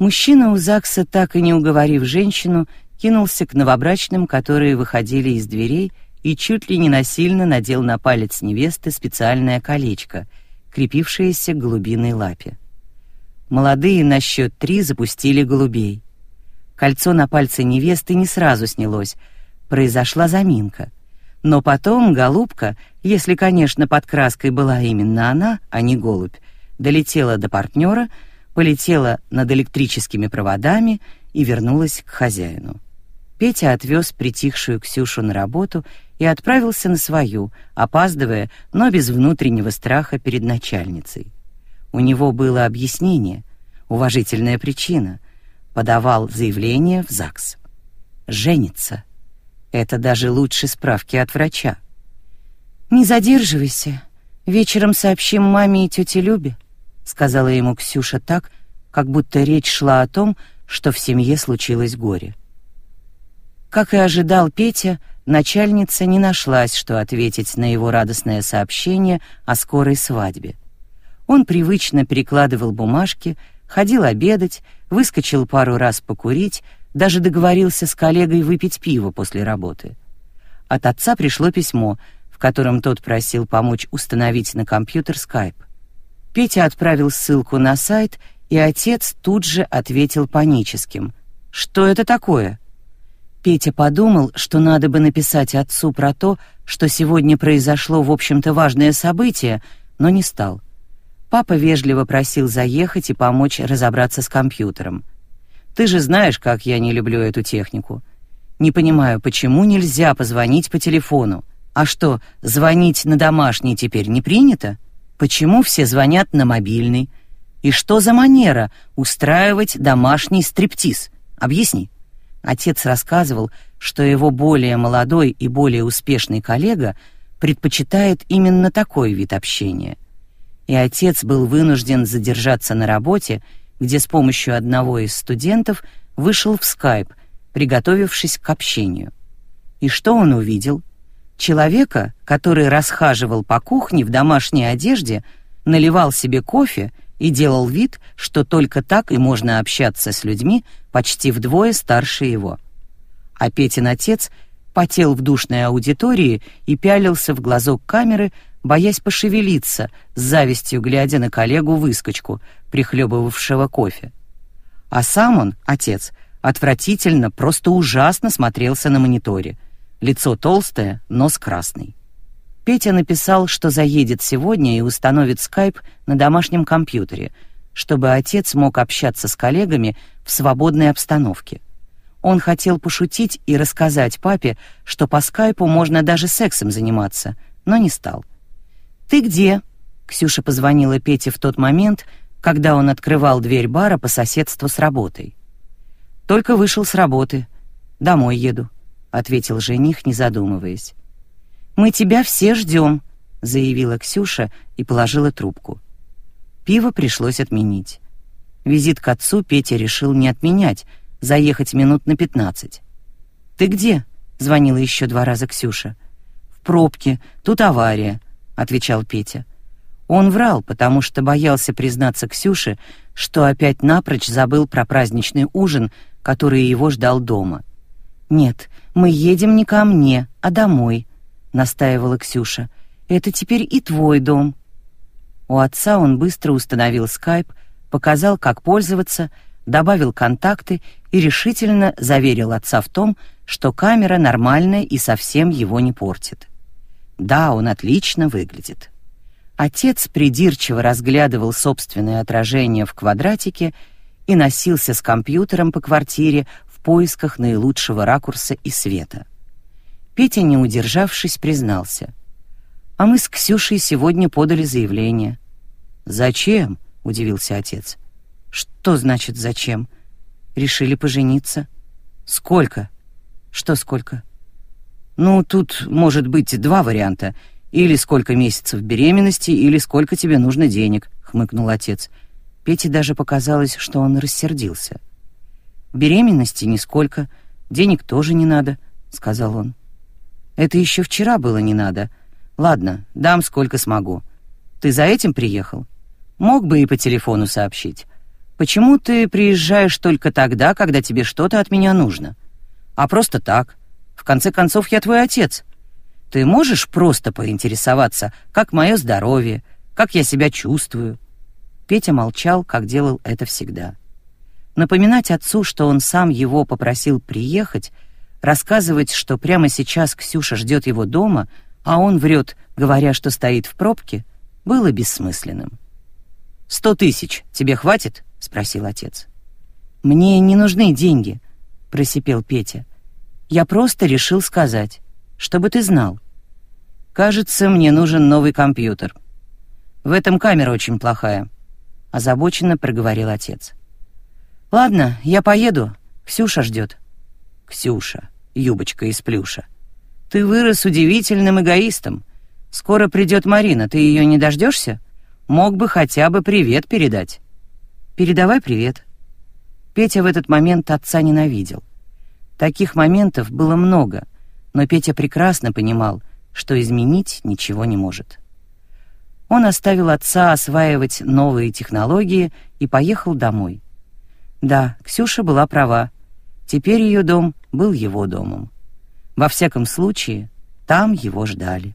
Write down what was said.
Мужчина у ЗАГСа, так и не уговорив женщину, кинулся к новобрачным, которые выходили из дверей, и чуть ли не насильно надел на палец невесты специальное колечко, крепившееся к голубиной лапе. Молодые на счет три запустили голубей. Кольцо на пальце невесты не сразу снялось, произошла заминка. Но потом голубка, если, конечно, под краской была именно она, а не голубь, долетела до партнера, полетела над электрическими проводами и вернулась к хозяину. Петя отвез притихшую Ксюшу на работу и отправился на свою, опаздывая, но без внутреннего страха перед начальницей. У него было объяснение, уважительная причина. Подавал заявление в ЗАГС. Женится. Это даже лучше справки от врача. «Не задерживайся. Вечером сообщим маме и тете Любе», — сказала ему Ксюша так, как будто речь шла о том, что в семье случилось горе. Как и ожидал Петя, начальница не нашлась, что ответить на его радостное сообщение о скорой свадьбе. Он привычно перекладывал бумажки, ходил обедать, выскочил пару раз покурить, даже договорился с коллегой выпить пиво после работы. От отца пришло письмо, в котором тот просил помочь установить на компьютер Skype. Петя отправил ссылку на сайт, и отец тут же ответил паническим: "Что это такое?" Петя подумал, что надо бы написать отцу про то, что сегодня произошло, в общем-то, важное событие, но не стал. Папа вежливо просил заехать и помочь разобраться с компьютером. Ты же знаешь, как я не люблю эту технику. Не понимаю, почему нельзя позвонить по телефону? А что, звонить на домашний теперь не принято? Почему все звонят на мобильный? И что за манера устраивать домашний стриптиз? Объясни. Отец рассказывал, что его более молодой и более успешный коллега предпочитает именно такой вид общения — и отец был вынужден задержаться на работе, где с помощью одного из студентов вышел в скайп, приготовившись к общению. И что он увидел? Человека, который расхаживал по кухне в домашней одежде, наливал себе кофе и делал вид, что только так и можно общаться с людьми почти вдвое старше его. А Петин отец потел в душной аудитории и пялился в глазок камеры, боясь пошевелиться, с завистью глядя на коллегу-выскочку, прихлебывавшего кофе. А сам он, отец, отвратительно, просто ужасно смотрелся на мониторе. Лицо толстое, нос красный. Петя написал, что заедет сегодня и установит скайп на домашнем компьютере, чтобы отец мог общаться с коллегами в свободной обстановке. Он хотел пошутить и рассказать папе, что по скайпу можно даже сексом заниматься, но не стал. «Ты где?» — Ксюша позвонила Пете в тот момент, когда он открывал дверь бара по соседству с работой. «Только вышел с работы. Домой еду», — ответил жених, не задумываясь. «Мы тебя все ждем», — заявила Ксюша и положила трубку. Пиво пришлось отменить. Визит к отцу Петя решил не отменять, заехать минут на пятнадцать. «Ты где?» — звонила еще два раза Ксюша. «В пробке, тут авария», отвечал Петя. Он врал, потому что боялся признаться Ксюше, что опять напрочь забыл про праздничный ужин, который его ждал дома. Нет, мы едем не ко мне, а домой, настаивала Ксюша. Это теперь и твой дом. У отца он быстро установил скайп, показал, как пользоваться, добавил контакты и решительно заверил отца в том, что камера нормальная и совсем его не портит. Да, он отлично выглядит. Отец придирчиво разглядывал собственное отражение в квадратике и носился с компьютером по квартире в поисках наилучшего ракурса и света. Петя, не удержавшись, признался: "А мы с Ксюшей сегодня подали заявление". "Зачем?" удивился отец. "Что значит зачем? Решили пожениться. Сколько? Что сколько? Ну, тут может быть два варианта. Или сколько месяцев беременности, или сколько тебе нужно денег, хмыкнул отец. Пете даже показалось, что он рассердился. Беременности нисколько, денег тоже не надо, сказал он. Это еще вчера было не надо. Ладно, дам сколько смогу. Ты за этим приехал? Мог бы и по телефону сообщить. Почему ты приезжаешь только тогда, когда тебе что-то от меня нужно? А просто так. В конце концов, я твой отец. Ты можешь просто поинтересоваться, как мое здоровье, как я себя чувствую?» Петя молчал, как делал это всегда. Напоминать отцу, что он сам его попросил приехать, рассказывать, что прямо сейчас Ксюша ждет его дома, а он врет, говоря, что стоит в пробке, было бессмысленным. «Сто тысяч тебе хватит?» — спросил отец. «Мне не нужны деньги», — просипел Петя. «Я просто решил сказать, чтобы ты знал. Кажется, мне нужен новый компьютер. В этом камера очень плохая», — озабоченно проговорил отец. «Ладно, я поеду. Ксюша ждет». «Ксюша, юбочка из плюша. Ты вырос удивительным эгоистом. Скоро придет Марина, ты ее не дождешься? Мог бы хотя бы привет передать». «Передавай привет». Петя в этот момент отца ненавидел. Таких моментов было много, но Петя прекрасно понимал, что изменить ничего не может. Он оставил отца осваивать новые технологии и поехал домой. Да, Ксюша была права. Теперь ее дом был его домом. Во всяком случае, там его ждали.